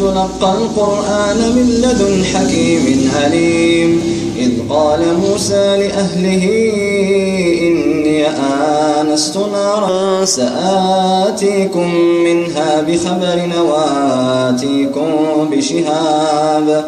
لتلقى القرآن من لدن حكيم عليم إذ قال موسى لأهله إني آنست نارا سآتيكم منها بخبر وآتيكم بشهاب.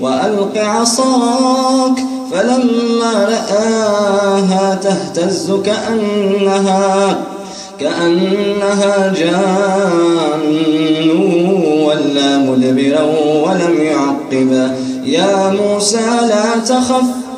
وألق عصاك فلما رآها تهتز كأنها كأنها جان ولا مدبرا ولم يعقب يا موسى لا تخف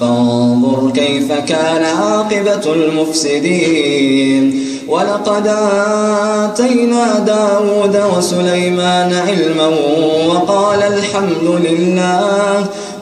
فانظر كيف كان عاقبة المفسدين. ولقد آتينا داود وسليمان علما وقال الحمد لله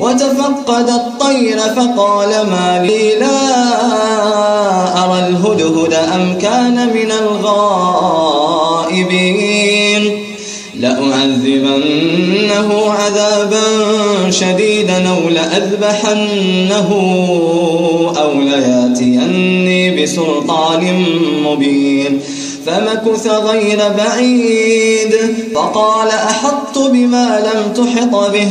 وتفقد الطير فقال ما لي لا أرى الهدهد أم كان من الغائبين. لأعذبنه عذابا شديدا أو لأذبحنه أو لياتيني بسلطان مبين. فمكث غير بعيد فقال أحطت بما لم تحط به.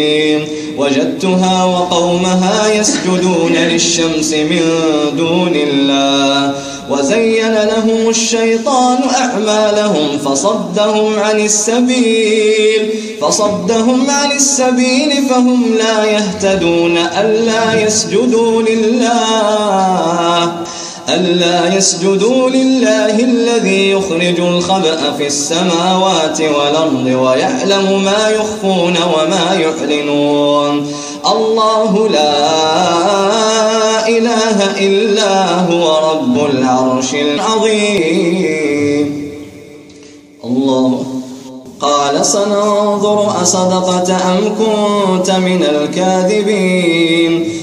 وجدتها وقومها يسجدون للشمس من دون الله وزين لهم الشيطان أعمالهم فصدهم عن السبيل فصدهم عن السبيل فهم لا يهتدون ألا يسجدوا لله. ألا يسجدوا لله الذي يخرج الخبأ في السماوات والأرض ويعلم ما يخفون وما يعلنون. الله لا إله إلا هو رب العرش العظيم. الله قال سننظر أصدقت أم كنت من الكاذبين.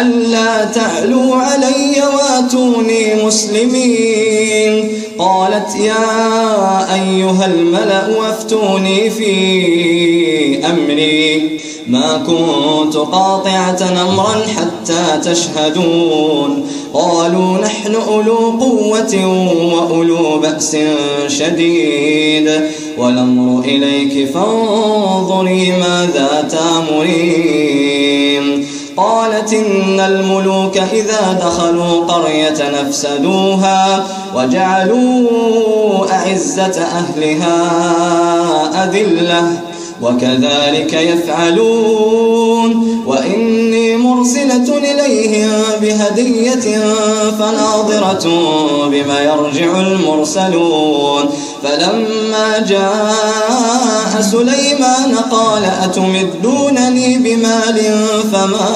ألا تعلوا علي واتوني مسلمين. قالت يا أيها الملأ وافتوني في أمري. ما كنت قاطعة أمرا حتى تشهدون. قالوا نحن أولو قوة وأولو بأس شديد. والأمر إليك فانظري ماذا تامرين. قالت إن الملوك إذا دخلوا قرية نفسدوها وجعلوا أعزة أهلها أذلة وكذلك يفعلون وإني مرسلة إليهم بهدية فناظرة بما يرجع المرسلون فلما جاء سليمان قال أتمدونني بمال فما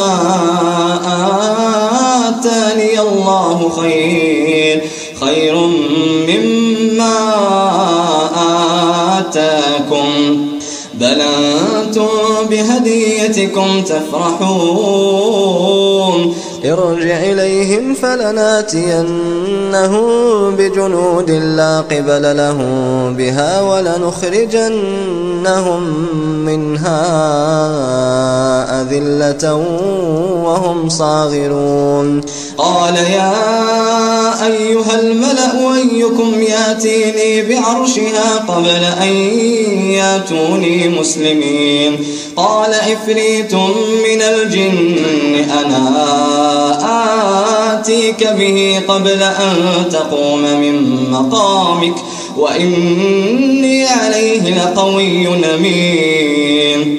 آتاني الله خير خير مما آتاكم. بل أنتم بهديتكم تفرحون. ارجع إليهم فلناتينهم بجنود لا قبل لهم بها ولنخرجنهم منها أذلة وهم صاغرون. قال يا أيها الملأ أيكم ياتيني بعرشها قبل أن ياتوني مسلمين. قال إفريت من الجن أنا آتيك به قبل أن تقوم من مقامك وإني عليه لقوي أمين.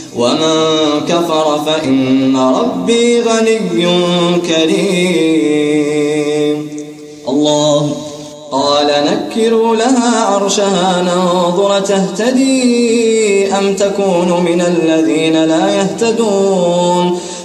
ومن كفر فإن ربي غني كريم. الله قال نكروا لها عرشها ننظر تهتدي أم تكون من الذين لا يهتدون.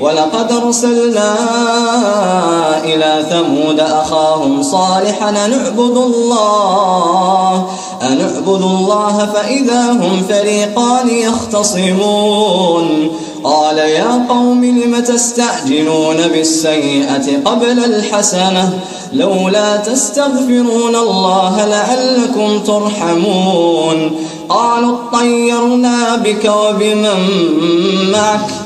ولقد أرسلنا إلى ثمود أخاهم صالحا نعبد الله أنعبد الله فإذا هم فريقان يختصمون. يا قوم لم تستعجلون بالسيئة قبل الحسنة؟ لولا تستغفرون الله لعلكم ترحمون. قالوا اطيرنا بك وبمن معك؟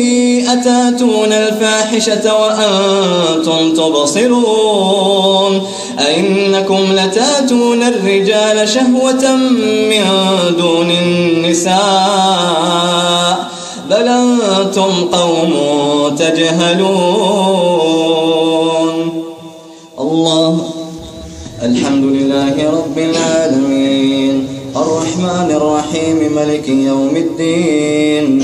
أتاتون الفاحشة وأنتم تبصرون أئنكم لتاتون الرجال شهوة من دون النساء بل أنتم قوم تجهلون الله الحمد لله رب العالمين الرحمن الرحيم ملك يوم الدين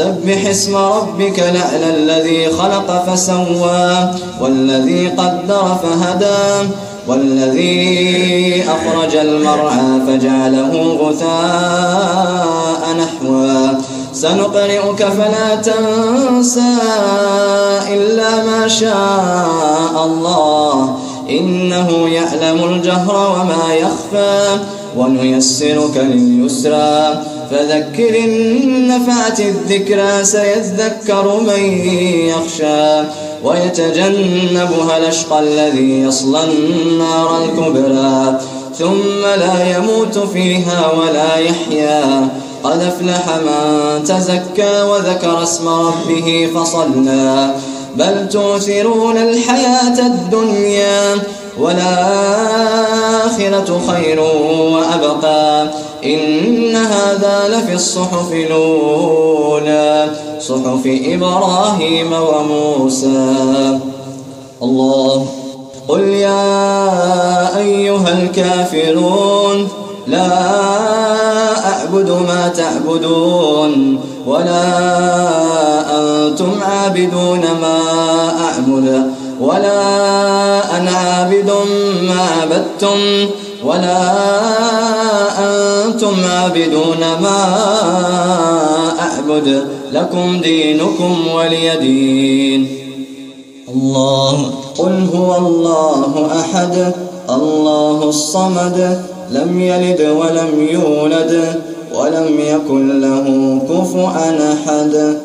سبح اسم ربك لعلى الذي خلق فسوى والذي قدر فهدى والذي أخرج المرعى فجعله غثاء نحوا سنقرئك فلا تنسى إلا ما شاء الله إنه يعلم الجهر وما يخفى ونيسرك لليسرى. فذكر إن نفعت الذكرى سيذكر من يخشى. ويتجنبها الأشقى الذي يصلى النار الكبرى. ثم لا يموت فيها ولا يحيا. قد أفلح من تزكى وذكر اسم ربه فصلى. بل تؤثرون الحياة الدنيا والآخرة خير وأبقى. إن هذا لفي الصحف الأولى صحف إبراهيم وموسى. الله. قل يا أيها الكافرون لا أعبد ما تعبدون ولا أنتم عابدون ما أعبد ولا أنا عابد ما عبدتم. ولا أنتم عابدون ما أعبد لكم دينكم ولي دين. الله قل هو الله أحد الله الصمد لم يلد ولم يولد ولم يكن له كفؤا أحد.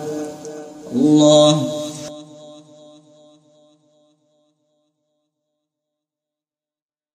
الله